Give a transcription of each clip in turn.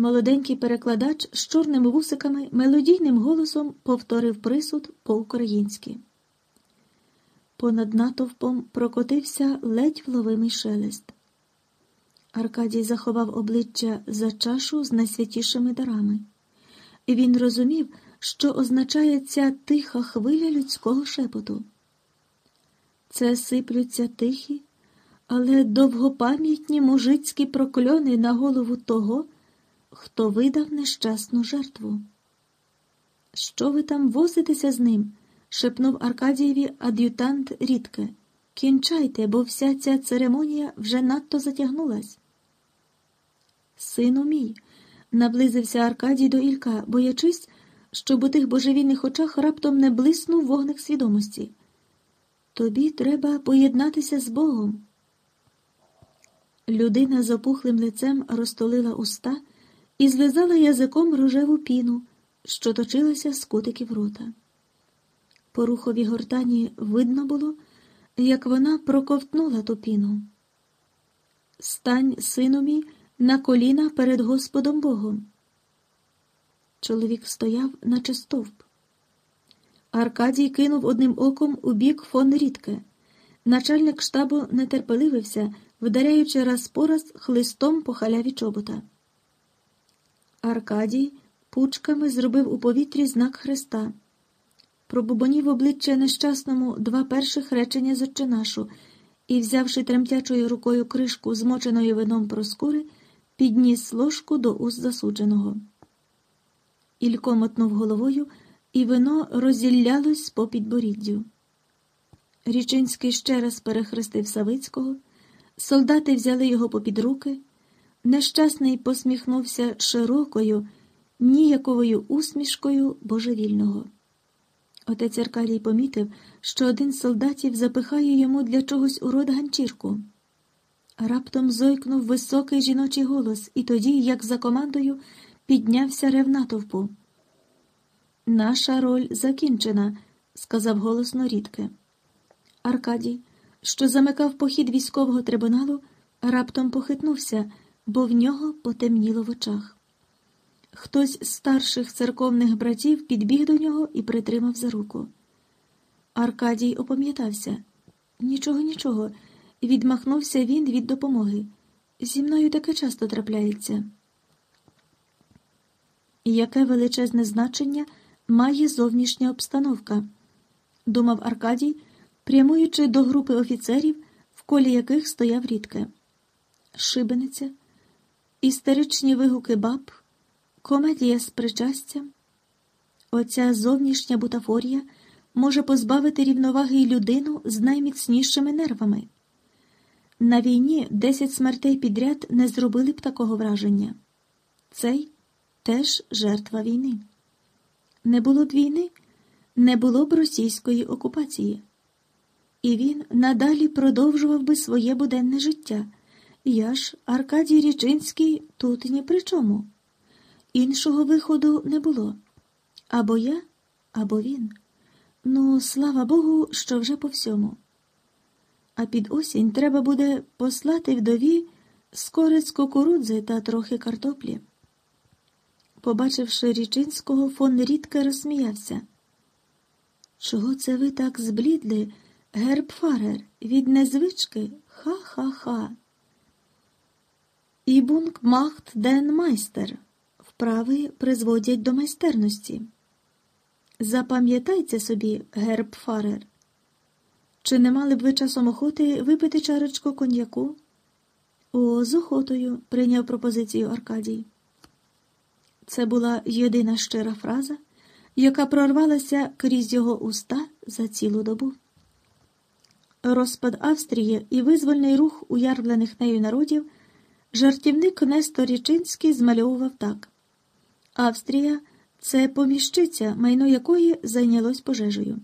Молоденький перекладач з чорними вусиками мелодійним голосом повторив присуд по-українськи. Понад натовпом прокотився ледь вловимий шелест. Аркадій заховав обличчя за чашу з найсвятішими дарами. Він розумів, що означає ця тиха хвиля людського шепоту. Це сиплються тихі, але довгопам'ятні мужицькі прокльони на голову того, хто видав нещасну жертву. Що ви там возитеся з ним? шепнув Аркадієві ад'ютант рідке. Кінчайте, бо вся ця церемонія вже надто затягнулась. Сину мій, наблизився Аркадій до Ілька, боячись, щоб у тих божевільних очах раптом не блиснув вогник свідомості. Тобі треба поєднатися з Богом. Людина з опухлим лицем розтолила уста і злизала язиком рожеву піну, що точилася з кутиків рота. По руховій гортані видно було, як вона проковтнула ту піну. Стань, сину мій, на коліна перед Господом Богом. Чоловік стояв, наче стовп. Аркадій кинув одним оком у бік фон Рідке. Начальник штабу нетерпеливився, вдаряючи раз по раз хлистом по халяві чобота. Аркадій пучками зробив у повітрі знак Христа. Пробубонів обличчя нещасному два перших речення з отчинашу і, взявши тремтячою рукою кришку, змоченою вином проскури, підніс ложку до уст засудженого. Ілько мотнув головою, і вино розіллялось по підборіддю. Річинський ще раз перехрестив Савицького, солдати взяли його попід руки. Нещасний посміхнувся широкою, ніяковою усмішкою божевільного. Отець Аркадій помітив, що один з солдатів запихає йому для чогось у рот ганчірку. Раптом зойкнув високий жіночий голос, і тоді, як за командою, піднявся рев натовпу. Наша роль закінчена, сказав голосно рідке. Аркадій, що замикав похід військового трибуналу, раптом похитнувся, бо в нього потемніло в очах. Хтось з старших церковних братів підбіг до нього і притримав за руку. Аркадій опам'ятався. Нічого, нічого, відмахнувся він від допомоги. Зі мною таке часто трапляється. Яке величезне значення має зовнішня обстановка, думав Аркадій, прямуючи до групи офіцерів, в колі яких стояв рідке. Шибениця, істеричні вигуки баб, комедія з причастям. Оця зовнішня бутафорія може позбавити рівноваги й людину з найміцнішими нервами. На війні десять смертей підряд не зробили б такого враження. Цей теж жертва війни. Не було б війни, не було б російської окупації. І він надалі продовжував би своє буденне життя. Я ж, Аркадій Річинський, тут ні при чому. Іншого виходу не було. Або я, або він. Ну, слава Богу, що вже по всьому. А під осінь треба буде послати вдові скорець кукурудзи та трохи картоплі. Побачивши Річинського, фон рідко розсміявся. Чого це ви так зблідли, гербфарер, від незвички? Ха-ха-ха. Ібунг махт ден майстер. Вправи призводять до майстерності. Запам'ятайте собі, гербфарер. Чи не мали б ви часом охоти випити чарочку коньяку? О, з охотою, прийняв пропозицію Аркадій. Це була єдина щира фраза, яка прорвалася крізь його уста за цілу добу. Розпад Австрії і визвольний рух уярвлених нею народів жартівник Нестор Річинський змальовував так: Австрія це поміщиця, майно якої зайнялось пожежею.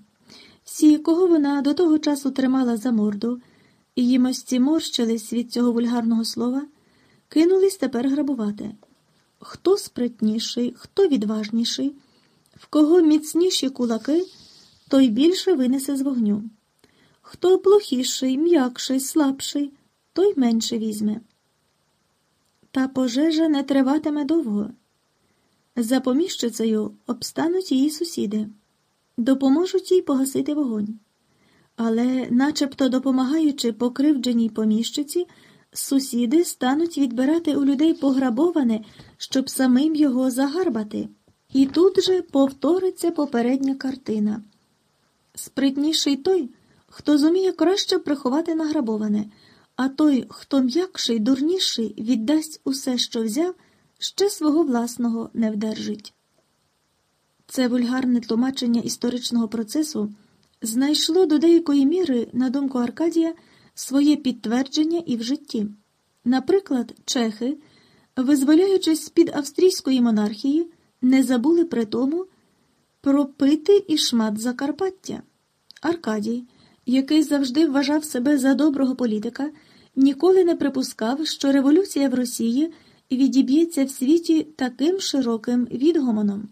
Всі, кого вона до того часу тримала за морду, і їм ось морщились від цього вульгарного слова, кинулись тепер грабувати. Хто спритніший, хто відважніший, в кого міцніші кулаки, той більше винесе з вогню. Хто плохіший, м'якший, слабший, той менше візьме. Та пожежа не триватиме довго. За поміщицею обстануть її сусіди, допоможуть їй погасити вогонь. Але, начебто допомагаючи покривдженій поміщиці, сусіди стануть відбирати у людей пограбоване, щоб самим його загарбати. І тут же повториться попередня картина. Спритніший той, хто зуміє краще приховати награбоване, а той, хто м'якший, дурніший, віддасть усе, що взяв, ще свого власного не вдержить. Це вульгарне тлумачення історичного процесу знайшло до деякої міри, на думку Аркадія, своє підтвердження і в житті. Наприклад, чехи, визволяючись з під австрійської монархії, не забули при тому про пити і шмат Закарпаття. Аркадій, який завжди вважав себе за доброго політика, ніколи не припускав, що революція в Росії відіб'ється в світі таким широким відгомоном.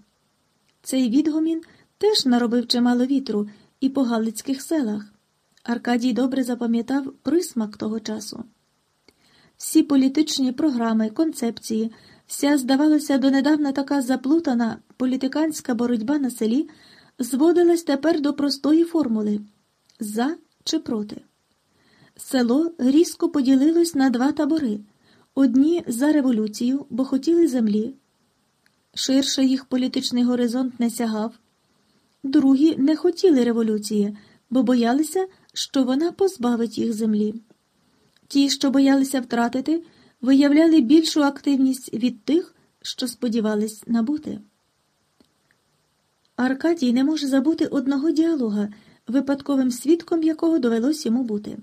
Цей відгомін теж наробив чимало вітру і по галицьких селах. Аркадій добре запам'ятав присмак того часу. Всі політичні програми, концепції, вся, здавалося, донедавна така заплутана політиканська боротьба на селі зводилась тепер до простої формули за чи проти. Село різко поділилось на два табори одні за революцію, бо хотіли землі. Ширше їх політичний горизонт не сягав, другі не хотіли революції, бо боялися, що вона позбавить їх землі. Ті, що боялися втратити, виявляли більшу активність від тих, що сподівались набути. Аркадій не може забути одного діалога, випадковим свідком якого довелось йому бути.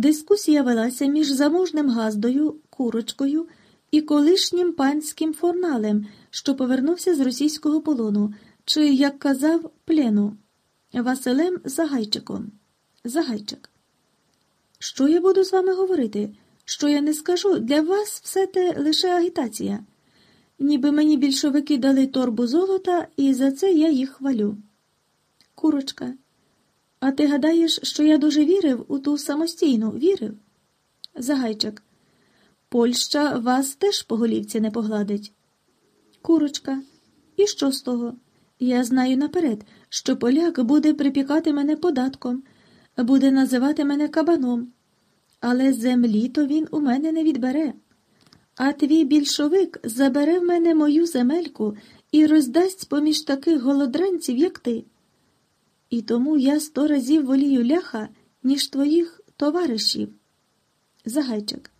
Дискусія велася між заможним газдою, курочкою і колишнім панським форналем, що повернувся з російського полону, чи, як казав, плену, Василем Загайчиком. Загайчик. Що я буду з вами говорити? Що я не скажу? Для вас все те лише агітація. Ніби мені більшовики дали торбу золота, і за це я їх хвалю. Курочка. А ти гадаєш, що я дуже вірив у ту самостійну, вірив? Загайчик. Польща вас теж по голівці не погладить. Курочка. І що з того? Я знаю наперед, що поляк буде припікати мене податком, буде називати мене кабаном. Але землі то він у мене не відбере. А твій більшовик забере в мене мою земельку і роздасть поміж таких голодранців, як ти. І тому я сто разів волію ляха, ніж твоїх товаришів. Загайчик.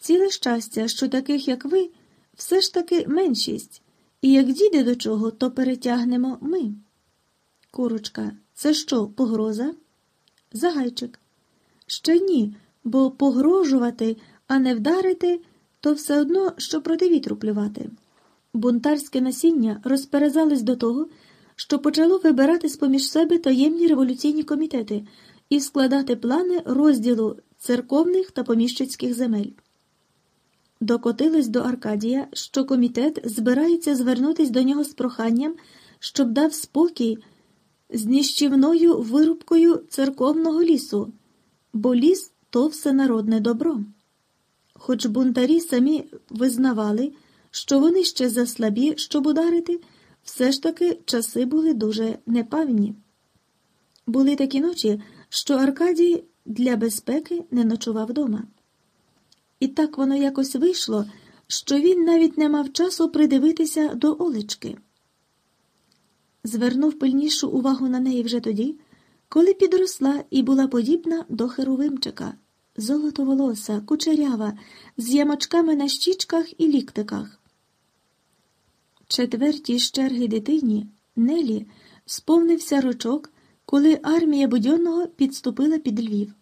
Ціле щастя, що таких, як ви, все ж таки меншість, і як дійде до чого, то перетягнемо ми. Курочка, це що, погроза? Загайчик. Ще ні, бо погрожувати, а не вдарити, то все одно, що проти вітру плювати. Бунтарське насіння розперезались до того, що почало вибирати з поміж себе таємні революційні комітети і складати плани розділу церковних та поміщицьких земель. Докотилось до Аркадія, що комітет збирається звернутися до нього з проханням, щоб дав спокій з ніщівною вирубкою церковного лісу, бо ліс то всенародне добро. Хоч бунтарі самі визнавали, що вони ще заслабі, щоб ударити, все ж таки часи були дуже непевні. Були такі ночі, що Аркадій для безпеки не ночував вдома. І так воно якось вийшло, що він навіть не мав часу придивитися до Олечки. Звернув пильнішу увагу на неї вже тоді, коли підросла і була подібна до Херовимчика, золотоволоса, кучерява, з ямочками на щічках і ліктиках. Четвертій з черги дитині, Нелі, сповнився рочок, коли армія Будьонного підступила під Львів.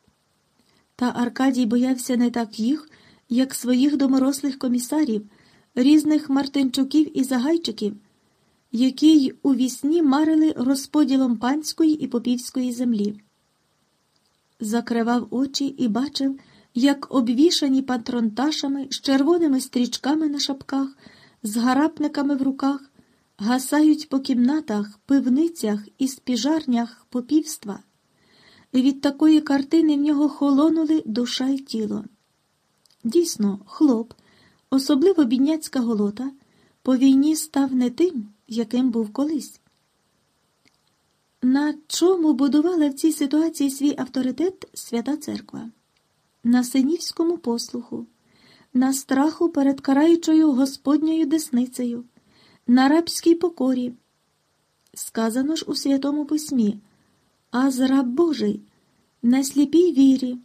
Та Аркадій боявся не так їх, як своїх доморослих комісарів, різних Мартинчуків і Загайчиків, які й у вісні марили розподілом панської і попівської землі. Закривав очі і бачив, як обвішані патронташами з червоними стрічками на шапках, з гарапниками в руках, гасають по кімнатах, пивницях і спіжарнях попівства. І Від такої картини в нього холонули душа й тіло. Дійсно, хлоп, особливо бідняцька голота, по війні став не тим, яким був колись. На чому будувала в цій ситуації свій авторитет Свята Церква? На синівському послуху, на страху перед караючою Господньою десницею, на рабській покорі. Сказано ж у Святому Письмі, а з раб Божий на сліпій вірі,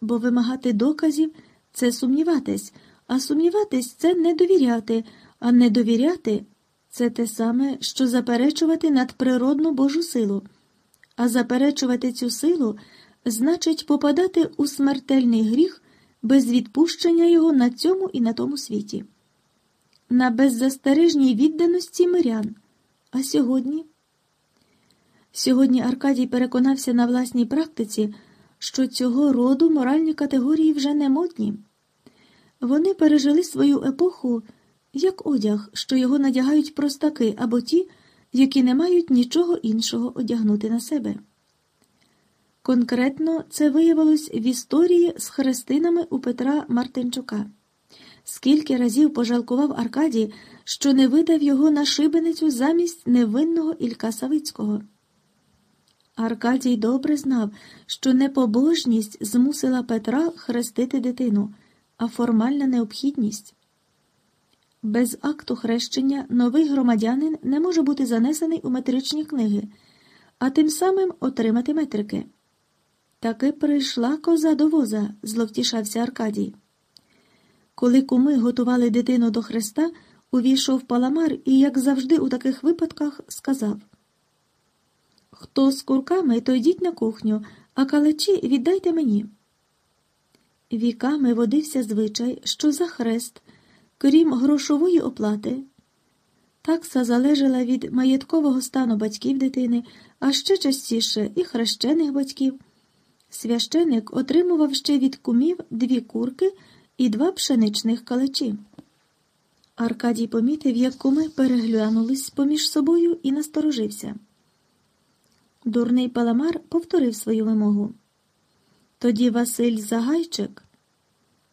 бо вимагати доказів це сумніватись, а сумніватись це не довіряти, а не довіряти це те саме, що заперечувати надприродну Божу силу, а заперечувати цю силу значить попадати у смертельний гріх без відпущення його на цьому і на тому світі, на беззастережній відданості мирян. А сьогодні? Сьогодні Аркадій переконався на власній практиці, що цього роду моральні категорії вже не модні. Вони пережили свою епоху як одяг, що його надягають простаки або ті, які не мають нічого іншого одягнути на себе. Конкретно це виявилось в історії з хрестинами у Петра Мартинчука. Скільки разів пожалкував Аркадій, що не видав його на шибеницю замість невинного Ілька Савицького. Аркадій добре знав, що непобожність змусила Петра хрестити дитину, а формальна необхідність. Без акту хрещення новий громадянин не може бути занесений у метричні книги, а тим самим отримати метрики. Таки прийшла коза до воза, зловтішався Аркадій. Коли куми готували дитину до хреста, увійшов паламар і, як завжди, у таких випадках, сказав Хто з курками, то йдіть на кухню, а калачі віддайте мені. Віками водився звичай, що за хрест крім грошової оплати. Такса залежала від маєткового стану батьків дитини, а ще частіше і хрещених батьків. Священик отримував ще від кумів дві курки і два пшеничних калачі. Аркадій помітив, як куми переглянулись поміж собою і насторожився. Дурний паламар повторив свою вимогу. Тоді Василь Загайчик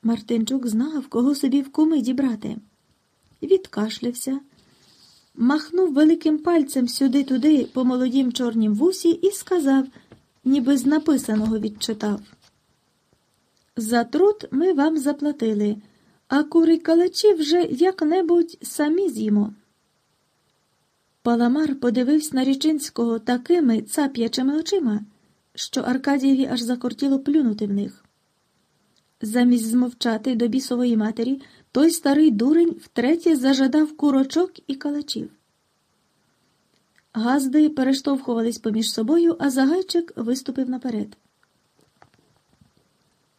Мартинчук знав, кого собі в куми дібрати. Відкашлявся, махнув великим пальцем сюди-туди по молодім чорнім вусі і сказав, ніби з написаного відчитав. За труд ми вам заплатили, а кури калачі вже як-небудь самі з'їмо. Паламар подивився на Річинського такими цап'ячими очима, що Аркадієві аж закортіло плюнути в них. Замість змовчати до бісової матері, той старий дурень втретє зажадав курочок і калачів. Газди перештовхувались поміж собою, а загайчик виступив наперед.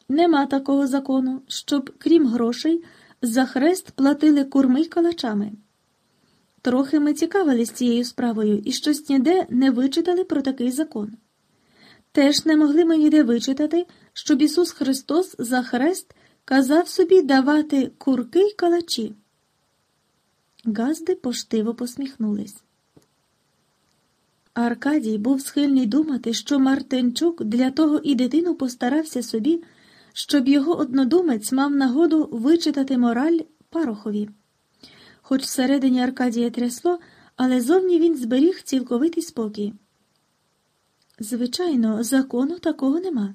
Нема такого закону, щоб, крім грошей, за хрест платили курми калачами. Трохи ми цікавились цією справою і щось ніде не вичитали про такий закон. Теж не могли ми ніде вичитати, щоб Ісус Христос за хрест казав собі давати курки й калачі. Газди поштиво посміхнулись. Аркадій був схильний думати, що Мартинчук для того і дитину постарався собі, щоб його однодумець мав нагоду вичитати мораль Парохові. Хоч всередині Аркадія трясло, але зовні він зберіг цілковитий спокій. Звичайно, закону такого нема,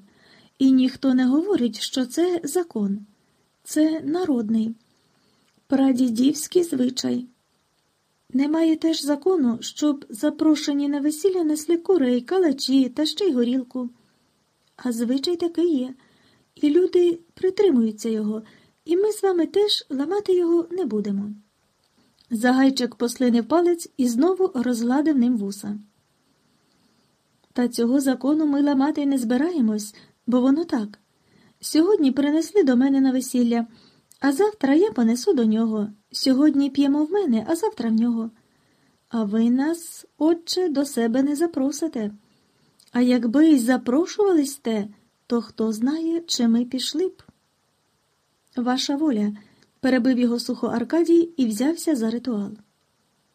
і ніхто не говорить, що це закон, це народний, прадідівський звичай. Немає теж закону, щоб запрошені на весілля несли курей, калачі та ще й горілку. А звичай такий є, і люди притримуються його, і ми з вами теж ламати його не будемо. Загайчик послинив палець і знову розгладив ним вуса. Та цього закону ми ламати не збираємось, бо воно так. Сьогодні принесли до мене на весілля, а завтра я понесу до нього. Сьогодні п'ємо в мене, а завтра в нього. А ви нас, отче, до себе не запросите. А якби й запрошувались те, то хто знає, чи ми пішли б. Ваша воля, перебив його сухо Аркадій і взявся за ритуал.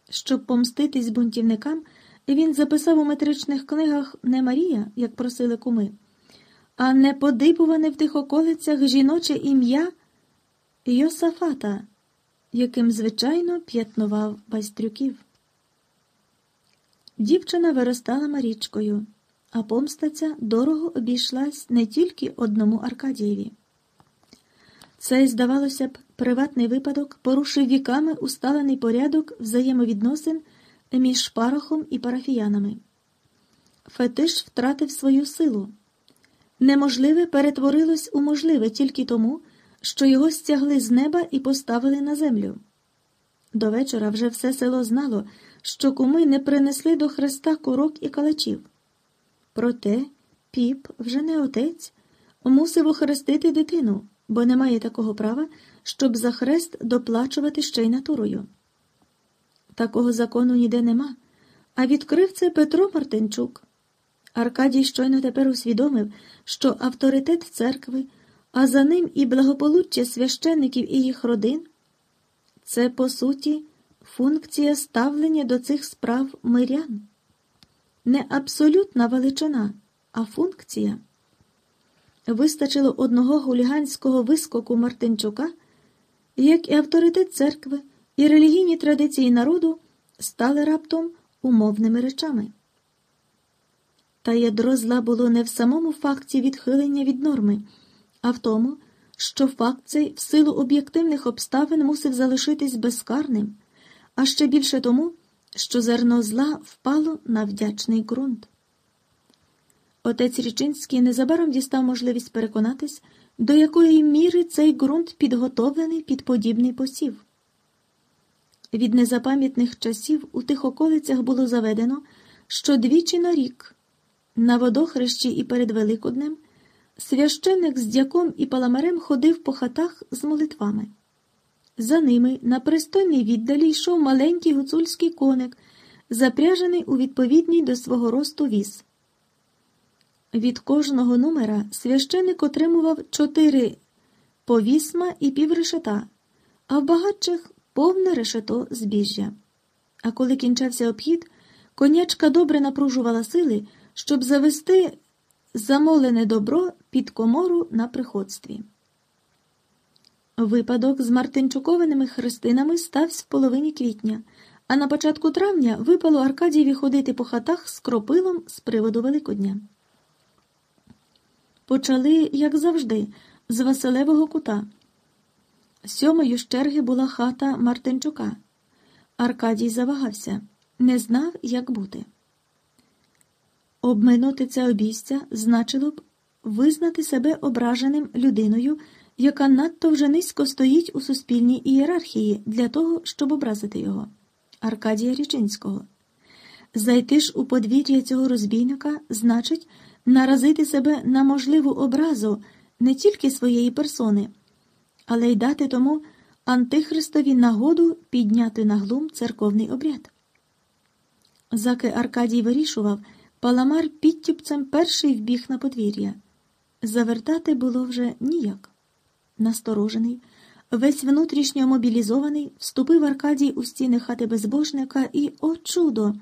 Щоб помститись бунтівникам. Він записав у метричних книгах не Марія, як просили куми, а не подибуване в тих околицях жіноче ім'я Йосафата, яким звичайно п'ятнував байстрюків. Дівчина виростала Марічкою, а помстаця дорого обійшлась не тільки одному Аркадієві. Цей, здавалося б, приватний випадок порушив віками усталений порядок взаємовідносин між парохом і парафіянами. Фетиш втратив свою силу. Неможливе перетворилось у можливе тільки тому, що його стягли з неба і поставили на землю. До вечора вже все село знало, що куми не принесли до хреста корок і калачів. Проте піп, вже не отець, мусив охрестити дитину, бо немає такого права, щоб за хрест доплачувати ще й натурою. Такого закону ніде нема, а відкрив це Петро Мартинчук. Аркадій щойно тепер усвідомив, що авторитет церкви, а за ним і благополуччя священиків і їх родин це, по суті, функція ставлення до цих справ мирян. Не абсолютна величина, а функція. Вистачило одного гуліганського вискоку Мартинчука, як і авторитет церкви, і релігійні традиції народу стали раптом умовними речами. Та ядро зла було не в самому факті відхилення від норми, а в тому, що факт цей в силу об'єктивних обставин мусив залишитись безкарним, а ще більше тому, що зерно зла впало на вдячний ґрунт. Отець Річинський незабаром дістав можливість переконатись, до якої міри цей ґрунт підготовлений під подібний посів. Від незапам'ятних часів у тих околицях було заведено, що двічі на рік, на водохрещі і перед Великоднем, священик з дяком і паламарем ходив по хатах з молитвами. За ними на пристойній віддалі йшов маленький гуцульський коник, запряжений у відповідній до свого росту віз. Від кожного номера священик отримував чотири повісма і піврешета, а в багатших повне решето збіжжя. А коли кінчався обхід, конячка добре напружувала сили, щоб завести замолене добро під комору на приходстві. Випадок з Мартинчуковиними хрестинами стався в половині квітня, а на початку травня випало Аркадієві ходити по хатах з кропилом з приводу Великодня. Почали, як завжди, з Василевого кута. Сьомою з черги була хата Мартинчука. Аркадій завагався, не знав, як бути. Обминути це обійстя значило б визнати себе ображеним людиною, яка надто вже низько стоїть у суспільній ієрархії для того, щоб образити його, Аркадія Річинського. Зайти ж у подвір'я цього розбійника значить наразити себе на можливу образу не тільки своєї персони, але й дати тому Антихристові нагоду підняти на глум церковний обряд. Заки Аркадій вирішував, паламар підтюпцем перший вбіг на подвір'я. Завертати було вже ніяк. Насторожений, весь внутрішньо мобілізований, вступив Аркадій у стіни хати безбожника і, о чудо!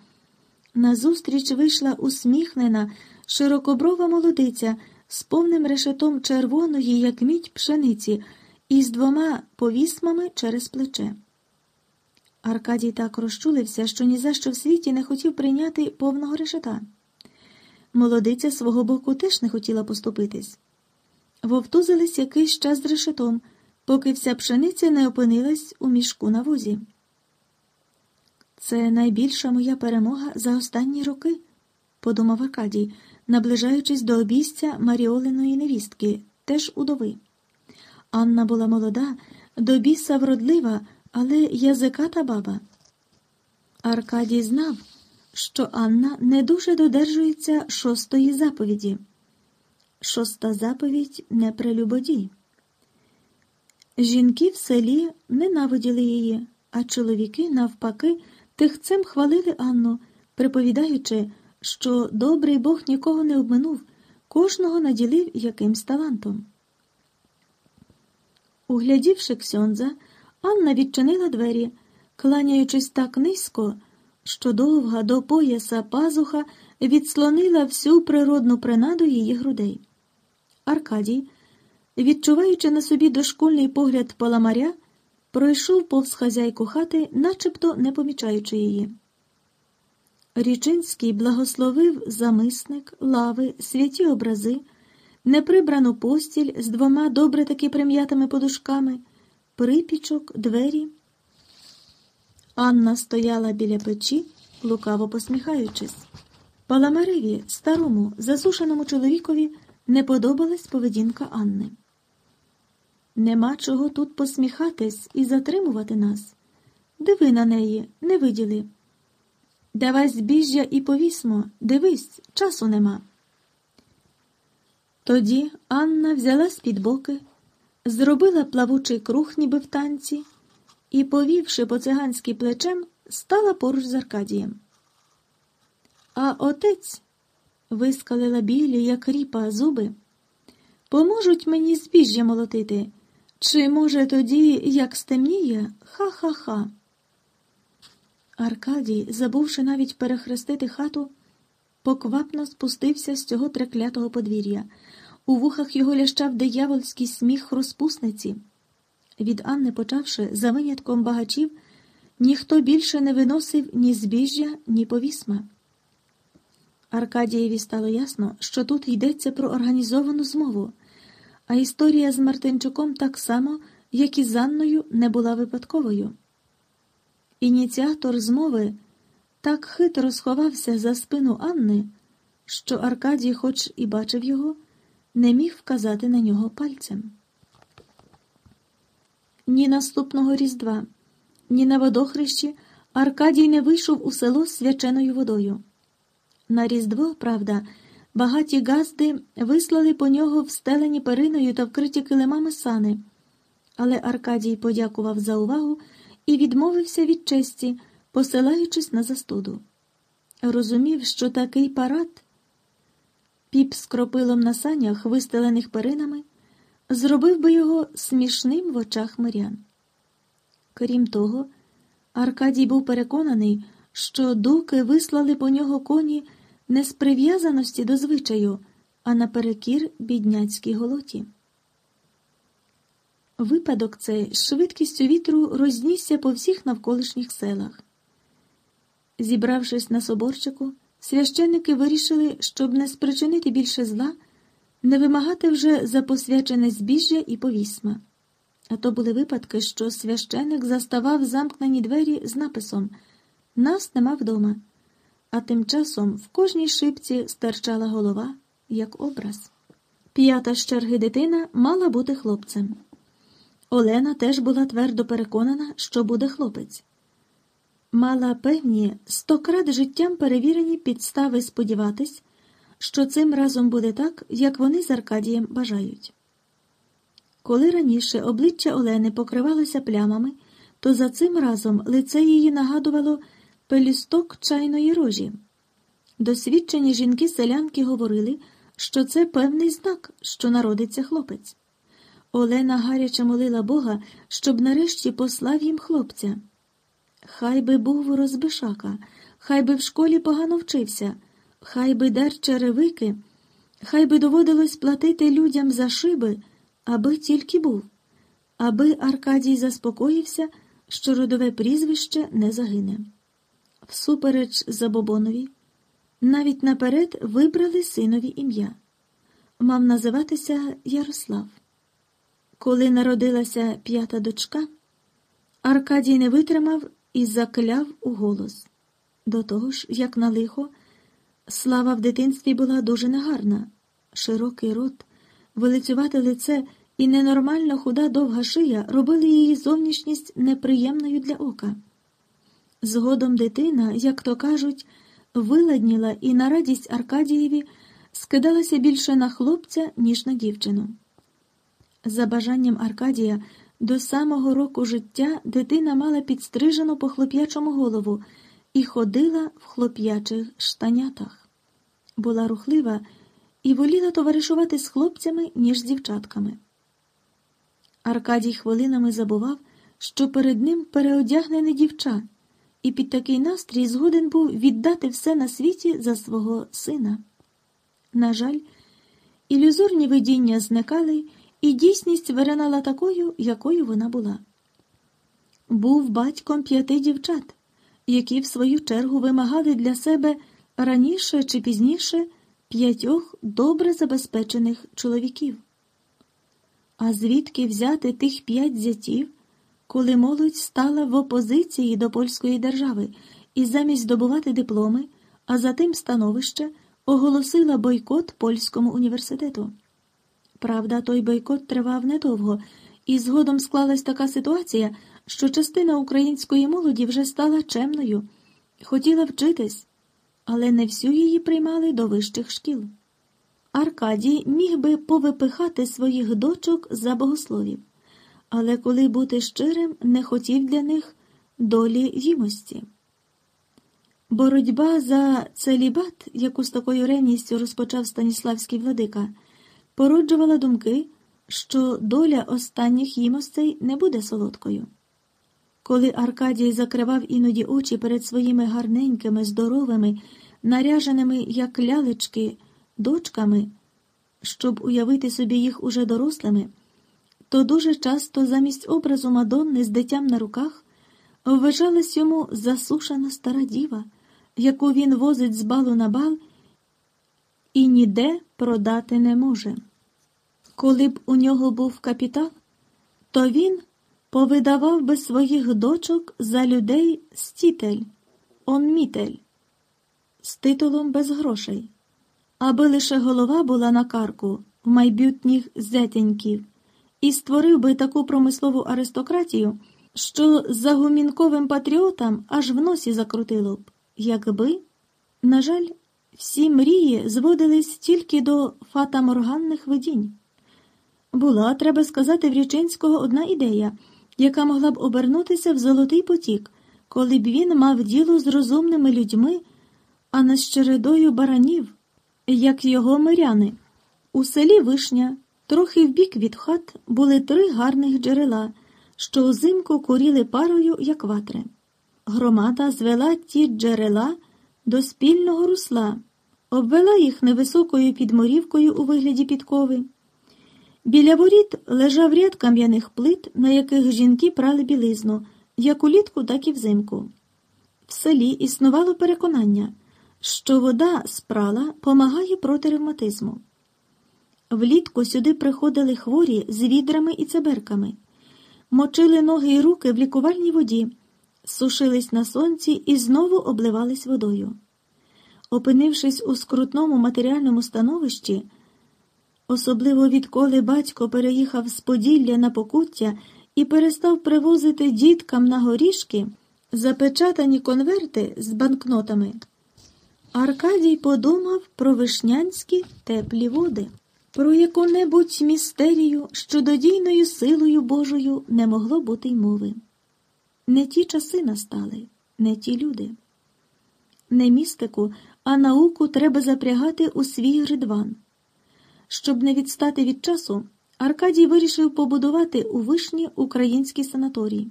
Назустріч вийшла усміхнена, широкоброва молодиця з повним решетом червоної, як мідь пшениці, і з двома повісмами через плече. Аркадій так розчулився, що ні за що в світі не хотів прийняти повного решета. Молодиця свого боку теж не хотіла поступитись. Вовтузились якийсь час з решетом, поки вся пшениця не опинилась у мішку на возі. Це найбільша моя перемога за останні роки, подумав Аркадій, наближаючись до обійстя Маріолиної невістки, теж удови. Анна була молода, до біса вродлива, але язиката баба. Аркадій знав, що Анна не дуже додержується шостої заповіді. Шоста заповідь не прелюбодій. Жінки в селі ненавиділи її, а чоловіки, навпаки, тихцем хвалили Анну, приповідаючи, що добрий Бог нікого не обминув, кожного наділив якимсь талантом. Углядівши Ксьонза, Анна відчинила двері, кланяючись так низько, що довга до пояса пазуха відслонила всю природну принаду її грудей. Аркадій, відчуваючи на собі дошкульний погляд паламаря, пройшов повз хазяйку хати, начебто не помічаючи її. Річинський благословив замисник, лави, святі образи, неприбрану постіль з двома добре таки прим'ятими подушками, припічок, двері. Анна стояла біля печі, лукаво посміхаючись. Паламареві, старому, засушеному чоловікові, не подобалась поведінка Анни. Нема чого тут посміхатись і затримувати нас. Диви на неї, не виділи. Давай збіжжя і повісмо, дивись, часу нема. Тоді Анна взяла з-під боки, зробила плавучий круг, ніби в танці, і, повівши по циганськи плечем, стала поруч з Аркадієм. А отець вискалила білі, як ріпа, зуби. Поможуть мені збіжжя молотити. Чи, може, тоді, як стемніє, ха-ха-ха. Аркадій, забувши навіть перехрестити хату, поквапно спустився з цього треклятого подвір'я. У вухах його лящав диявольський сміх розпусниці. Від Анни, почавши, за винятком багачів, ніхто більше не виносив ні збіжжя, ні повісма. Аркадієві стало ясно, що тут йдеться про організовану змову, а історія з Мартинчуком так само, як і з Анною, не була випадковою. Ініціатор змови так хитро сховався за спину Анни, що Аркадій, хоч і бачив його, не міг вказати на нього пальцем. Ні наступного Різдва, ні на водохрещі Аркадій не вийшов у село з свяченою водою. На Різдво, правда, багаті газди вислали по нього встелені периною та вкриті килимами сани, але Аркадій подякував за увагу і відмовився від честі, посилаючись на застуду. Розумів, що такий парад, піп з кропилом на санях, вистелених перинами, зробив би його смішним в очах мирян. Крім того, Аркадій був переконаний, що дуки вислали по нього коні не з прив'язаності до звичаю, а наперекір бідняцькій голоті. Випадок цей швидкістю вітру рознісся по всіх навколишніх селах. Зібравшись на соборчику, священники вирішили, щоб не спричинити більше зла, не вимагати вже за посвячене збіжжя і повісма. А то були випадки, що священик заставав замкнені двері з написом Нас нема вдома, а тим часом в кожній шипці стирчала голова, як образ. П'ята з черги дитина мала бути хлопцем. Олена теж була твердо переконана, що буде хлопець. Мала певні стократ життям перевірені підстави сподіватись, що цим разом буде так, як вони з Аркадієм бажають. Коли раніше обличчя Олени покривалося плямами, то за цим разом лице її нагадувало пелюсток чайної рожі. Досвідчені жінки селянки говорили, що це певний знак, що народиться хлопець. Олена гаряче молила Бога, щоб нарешті послав їм хлопця. Хай би був розбишака, хай би в школі погано вчився, хай би дер черевики, хай би доводилось платити людям за шиби, аби тільки був, аби Аркадій заспокоївся, що родове прізвище не загине. Всупереч Забобонові, навіть наперед вибрали синові ім'я. Мав називатися Ярослав. Коли народилася п'ята дочка, Аркадій не витримав і закляв у голос. До того ж, як на лихо, слава в дитинстві була дуже негарна, широкий рот, велицювате лице і ненормально худа довга шия робили її зовнішність неприємною для ока. Згодом дитина, як то кажуть, виладніла і на радість Аркадієві скидалася більше на хлопця, ніж на дівчину. За бажанням Аркадія, до самого року життя дитина мала підстрижену по хлоп'ячому голову і ходила в хлоп'ячих штанятах. Була рухлива і воліла товаришувати з хлопцями, ніж з дівчатками. Аркадій хвилинами забував, що перед ним переодягнене дівча, і під такий настрій згоден був віддати все на світі за свого сина. На жаль, ілюзорні видіння зникали і дійсність виринала такою, якою вона була. Був батьком п'яти дівчат, які, в свою чергу, вимагали для себе раніше чи пізніше п'ятьох добре забезпечених чоловіків. А звідки взяти тих п'ять зятів, коли молодь стала в опозиції до польської держави і замість здобувати дипломи, а за тим становище оголосила бойкот польському університету? Правда, той бойкот тривав недовго, і згодом склалась така ситуація, що частина української молоді вже стала чемною, хотіла вчитись, але не всю її приймали до вищих шкіл. Аркадій міг би повипихати своїх дочок за богословів, але коли бути щирим, не хотів для них долі їмості. Боротьба за целібат, яку з такою ревністю розпочав Станіславський владика, породжувала думки, що доля останніх їмостей не буде солодкою. Коли Аркадій закривав іноді очі перед своїми гарненькими, здоровими, наряженими, як лялечки, дочками, щоб уявити собі їх уже дорослими, то дуже часто замість образу Мадонни з дитям на руках вважалась йому засушена стара діва, яку він возить з балу на бал і ніде продати не може. Коли б у нього був капітал, то він повидавав би своїх дочок за людей стітель, онмітель, з титулом без грошей, аби лише голова була на карку в майбутніх зетеньків, і створив би таку промислову аристократію, що за гумінковим патріотам аж в носі закрутило б, якби, на жаль, всі мрії зводились тільки до фатаморганних видінь. Була, треба сказати, в Річинського одна ідея, яка могла б обернутися в золотий потік, коли б він мав діло з розумними людьми, а не з чередою баранів, як його миряни. У селі Вишня, трохи вбік від хат, були три гарних джерела, що узимку куріли парою, як ватри. Громада звела ті джерела до спільного русла, обвела їх невисокою підморівкою у вигляді підкови. Біля воріт лежав ряд кам'яних плит, на яких жінки прали білизну, як улітку, так і взимку. В селі існувало переконання, що вода з прала помагає проти ревматизму. Влітку сюди приходили хворі з відрами і цеберками, мочили ноги й руки в лікувальній воді, сушились на сонці і знову обливались водою. Опинившись у скрутному матеріальному становищі, особливо відколи батько переїхав з Поділля на покуття і перестав привозити діткам на горішки запечатані конверти з банкнотами. Аркадій подумав про вишнянські теплі води, про яку-небудь містерію, що додійною силою Божою не могло бути й мови. Не ті часи настали, не ті люди. Не містику, а науку треба запрягати у свій ридван. Щоб не відстати від часу, Аркадій вирішив побудувати у вишні український санаторій.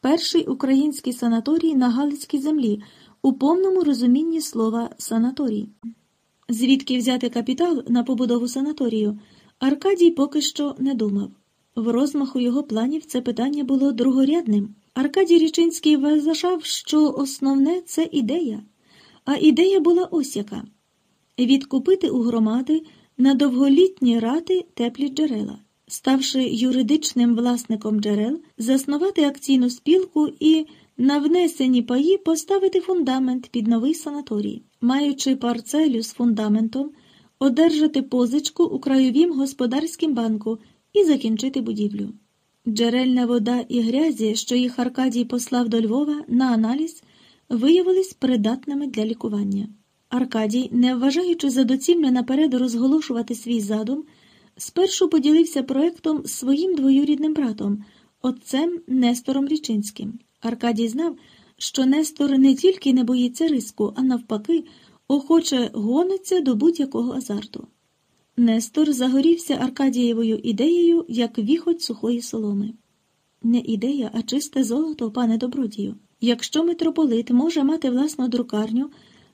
Перший український санаторій на Галицькій землі у повному розумінні слова санаторій. Звідки взяти капітал на побудову санаторію, Аркадій поки що не думав. В розмаху його планів це питання було другорядним. Аркадій Річинський вважав, що основне це ідея, а ідея була ось яка відкупити у громади на довголітні рати теплі джерела, ставши юридичним власником джерел, заснувати акційну спілку і на внесені паї поставити фундамент під новий санаторій, маючи парцелю з фундаментом, одержати позичку у краєвім господарським банку і закінчити будівлю. Джерельна вода і грязі, що їх Аркадій послав до Львова на аналіз, виявились придатними для лікування. Аркадій, не вважаючи за доцільне наперед розголошувати свій задум, спершу поділився проектом з своїм двоюрідним братом, отцем Нестором Річинським. Аркадій знав, що Нестор не тільки не боїться риску, а навпаки, охоче гониться до будь-якого азарту. Нестор загорівся Аркадієвою ідеєю, як віхоть сухої соломи. Не ідея, а чисте золото, пане добродію. Якщо митрополит може мати власну друкарню,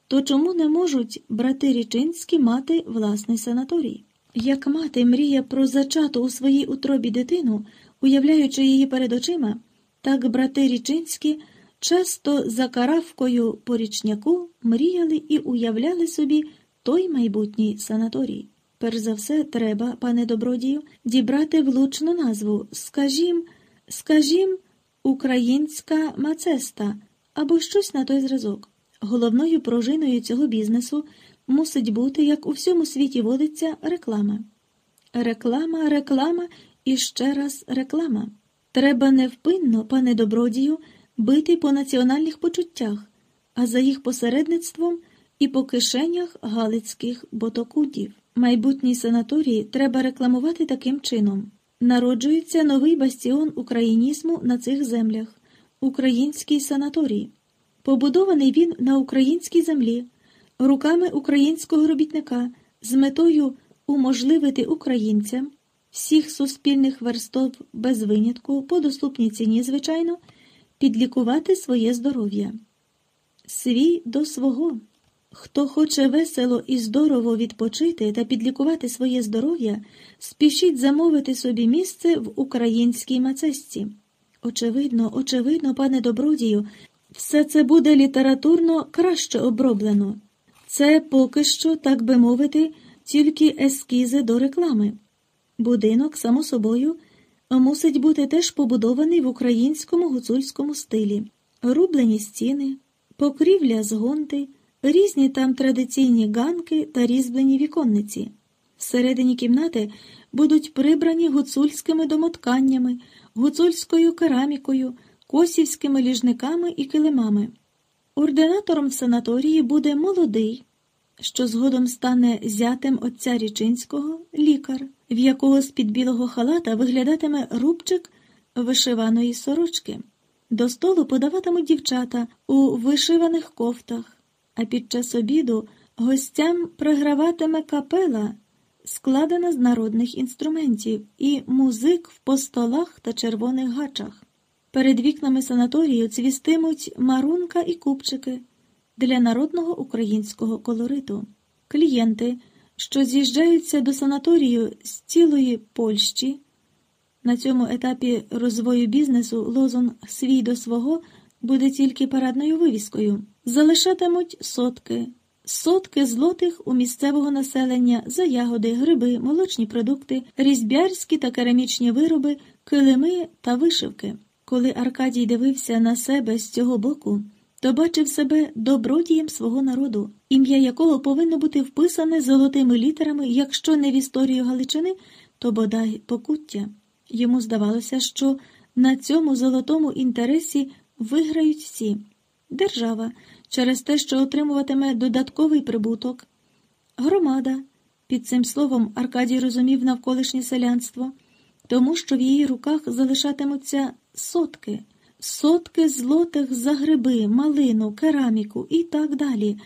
то чому не можуть брати Річинські мати власний санаторій? Як мати мріє про зачату у своїй утробі дитину, уявляючи її перед очима, так брати Річинські часто за каравкою по річняку мріяли і уявляли собі той майбутній санаторій. Перш за все, треба, пане добродію, дібрати влучну назву, скажім, скажім, українська мацеста або щось на той зразок. Головною пружиною цього бізнесу мусить бути, як у всьому світі водиться, реклама. Реклама, реклама і ще раз реклама. Треба невпинно, пане добродію, бити по національних почуттях, а за їх посередництвом і по кишенях галицьких ботокутів. Майбутній санаторії треба рекламувати таким чином. Народжується новий бастіон українізму на цих землях український санаторій. Побудований він на українській землі, руками українського робітника з метою уможливити українцям всіх суспільних верстов без винятку по доступній ціні, звичайно, підлікувати своє здоров'я. Свій до свого. Хто хоче весело і здорово відпочити та підлікувати своє здоров'я, спішіть замовити собі місце в українській мацесці. Очевидно, очевидно, пане добродію, все це буде літературно краще оброблено. Це поки що, так би мовити, тільки ескізи до реклами. Будинок, само собою, мусить бути теж побудований в українському гуцульському стилі, рублені стіни, покрівля з гонти, різні там традиційні ганки та різьблені віконниці. Всередині кімнати будуть прибрані гуцульськими домотканнями, гуцульською керамікою, косівськими ліжниками і килимами. Ординатором в санаторії буде молодий, що згодом стане зятем отця Річинського, лікар, в якого з-під білого халата виглядатиме рубчик вишиваної сорочки. До столу подаватимуть дівчата у вишиваних кофтах, а під час обіду гостям приграватиме капела, складена з народних інструментів, і музик в постолах та червоних гачах. Перед вікнами санаторію цвістимуть марунка і купчики для народного українського колориту. Клієнти, що з'їжджаються до санаторію з цілої Польщі. На цьому етапі розвою бізнесу лозунг свій до свого буде тільки парадною вивіскою. Залишатимуть сотки, сотки злотих у місцевого населення за ягоди, гриби, молочні продукти, різьбярські та керамічні вироби, килими та вишивки. Коли Аркадій дивився на себе з цього боку, то бачив себе добродієм свого народу, ім'я якого повинно бути вписане золотими літерами, якщо не в історію Галичини, то бодай покуття. Йому здавалося, що на цьому золотому інтересі виграють всі держава через те, що отримуватиме додатковий прибуток, громада. Під цим словом Аркадій розумів навколишнє селянство, тому що в її руках залишатимуться сотки, сотки злотих за гриби, малину, кераміку і так далі.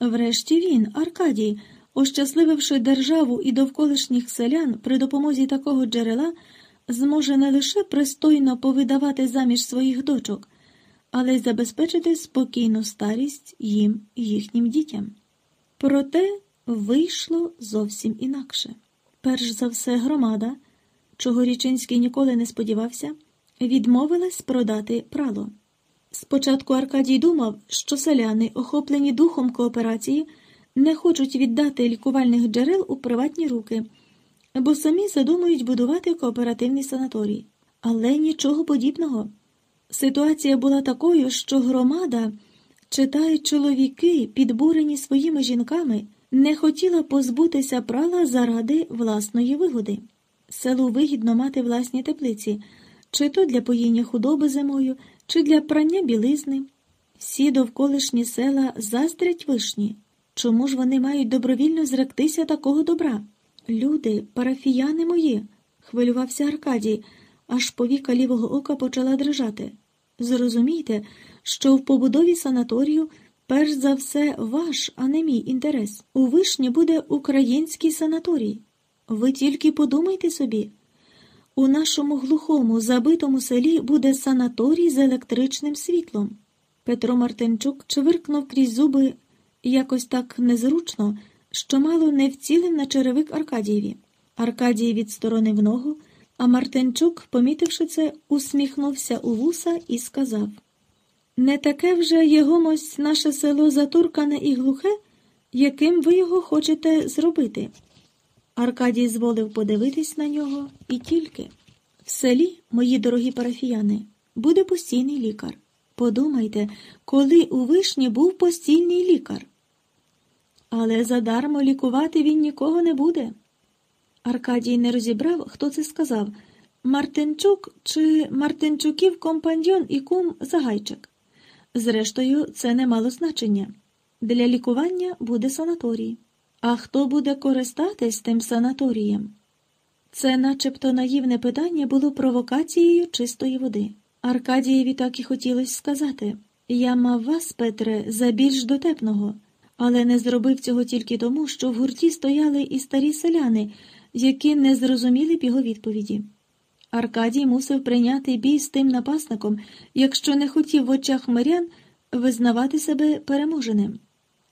Врешті він, Аркадій, ощаслививши державу і довколишніх селян при допомозі такого джерела, зможе не лише пристойно повидавати заміж своїх дочок, але й забезпечити спокійну старість їм і їхнім дітям. Проте вийшло зовсім інакше. Перш за все, громада, чого Річинський ніколи не сподівався відмовилась продати прало. Спочатку Аркадій думав, що селяни, охоплені духом кооперації, не хочуть віддати лікувальних джерел у приватні руки, бо самі задумують будувати кооперативний санаторій. Але нічого подібного. Ситуація була такою, що громада, читають чоловіки, підбурені своїми жінками, не хотіла позбутися прала заради власної вигоди. Селу вигідно мати власні теплиці чи то для поїння худоби зимою, чи для прання білизни. Всі довколишні села заздрять вишні. Чому ж вони мають добровільно зректися такого добра? Люди, парафіяни мої, хвилювався Аркадій, аж повіка лівого ока почала дрижати. Зрозумійте, що в побудові санаторію перш за все ваш, а не мій інтерес. У вишні буде український санаторій. Ви тільки подумайте собі. У нашому глухому, забитому селі буде санаторій з електричним світлом. Петро Мартинчук чвиркнув крізь зуби якось так незручно, що мало не вцілив на черевик Аркадієві. Аркадій відсторонив ногу, а Мартинчук, помітивши це, усміхнувся у вуса і сказав Не таке вже єгомось наше село затуркане і глухе, яким ви його хочете зробити. Аркадій зволив подивитись на нього і тільки. В селі, мої дорогі парафіяни, буде постійний лікар. Подумайте, коли у вишні був постійний лікар. Але задармо лікувати він нікого не буде. Аркадій не розібрав, хто це сказав Мартинчук чи Мартинчуків компаньйон і кум Загайчик. Зрештою, це не мало значення. Для лікування буде санаторій. А хто буде користатись тим санаторієм? Це начебто наївне питання було провокацією чистої води. Аркадієві так і хотілося сказати я мав вас, Петре, за більш дотепного, але не зробив цього тільки тому, що в гурті стояли і старі селяни, які не зрозуміли б його відповіді. Аркадій мусив прийняти бій з тим напасником, якщо не хотів в очах мирян визнавати себе переможеним.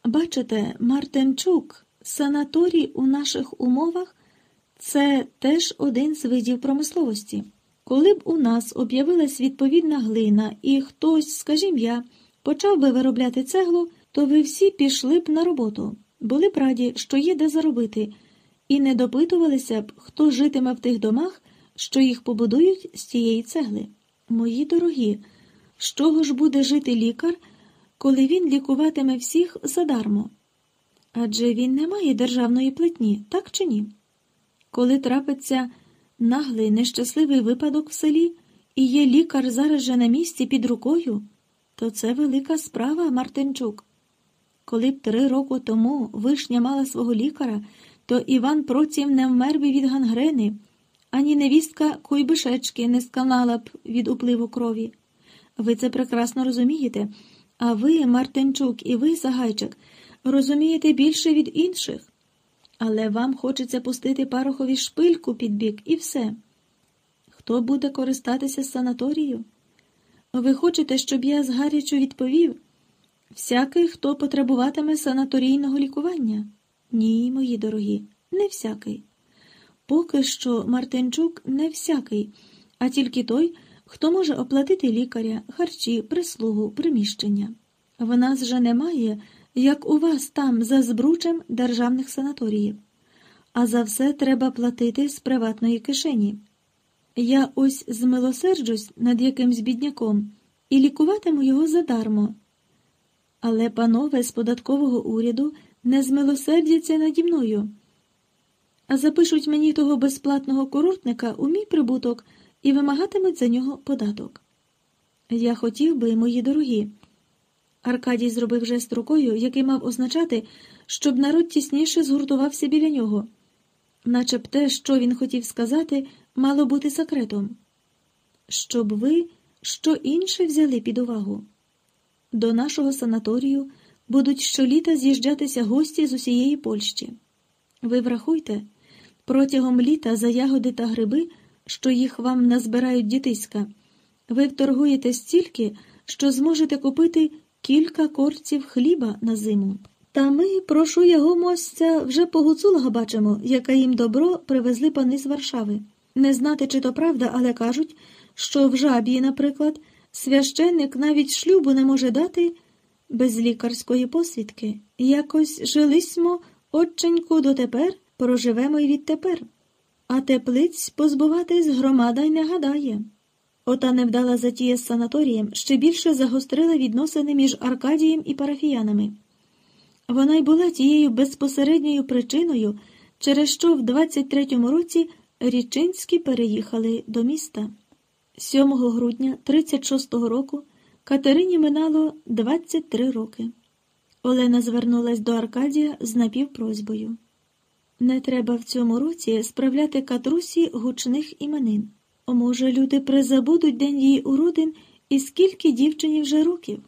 Бачите, Мартинчук, санаторій у наших умовах це теж один з видів промисловості. Коли б у нас об'явилась відповідна глина і хтось, скажімо я, почав би виробляти цеглу, то ви всі пішли б на роботу, були б раді, що є де заробити, і не допитувалися б, хто житиме в тих домах, що їх побудують з цієї цегли. Мої дорогі, з чого ж буде жити лікар, коли він лікуватиме всіх задармо? Адже він не має державної платні, так чи ні? Коли трапиться наглий нещасливий випадок в селі і є лікар зараз же на місці під рукою, то це велика справа, Мартинчук. Коли б три роки тому вишня мала свого лікаря, то Іван Проців не вмер би від гангрени, ані невістка Куйбишечки не сканала б від upливу крові. Ви це прекрасно розумієте, а ви, Мартинчук, і ви, Загайчик, розумієте більше від інших. Але вам хочеться пустити парохові шпильку під бік і все. Хто буде користатися санаторією? Ви хочете, щоб я згарячу відповів? Всякий, хто потребуватиме санаторійного лікування? Ні, мої дорогі, не всякий. Поки що Мартинчук не всякий, а тільки той, хто може оплатити лікаря, харчі, прислугу, приміщення. В нас же немає як у вас там за збручем державних санаторіїв, а за все треба платити з приватної кишені. Я ось змилосерджусь над якимсь бідняком і лікуватиму його задармо. Але панове з податкового уряду не змилосердяться наді мною, а запишуть мені того безплатного курортника у мій прибуток і вимагатимуть за нього податок. Я хотів би, мої дорогі. Аркадій зробив жест рукою, який мав означати, щоб народ тісніше згуртувався біля нього, наче б те, що він хотів сказати, мало бути секретом. Щоб ви що інше взяли під увагу. До нашого санаторію будуть щоліта з'їжджатися гості з усієї Польщі. Ви врахуйте, протягом літа за ягоди та гриби, що їх вам назбирають дітиська, ви вторгуєте стільки, що зможете купити кілька корців хліба на зиму. Та ми, прошу його мосця, вже по гуцулах бачимо, яке їм добро привезли пани з Варшави. Не знати, чи то правда, але кажуть, що в жабі, наприклад, священник навіть шлюбу не може дати без лікарської посвідки. Якось жилисьмо, отченьку, дотепер, проживемо й відтепер. А теплиць позбуватись громада й не гадає. Ота невдала затія з санаторієм ще більше загострила відносини між Аркадієм і парафіянами. Вона й була тією безпосередньою причиною, через що в 23-му році Річинські переїхали до міста. 7 грудня 36-го року Катерині минало 23 роки. Олена звернулась до Аркадія з напівпросьбою. Не треба в цьому році справляти катрусі гучних іменин. Може, люди призабудуть день її уродин і скільки дівчині вже років.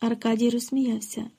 Аркадій розсміявся.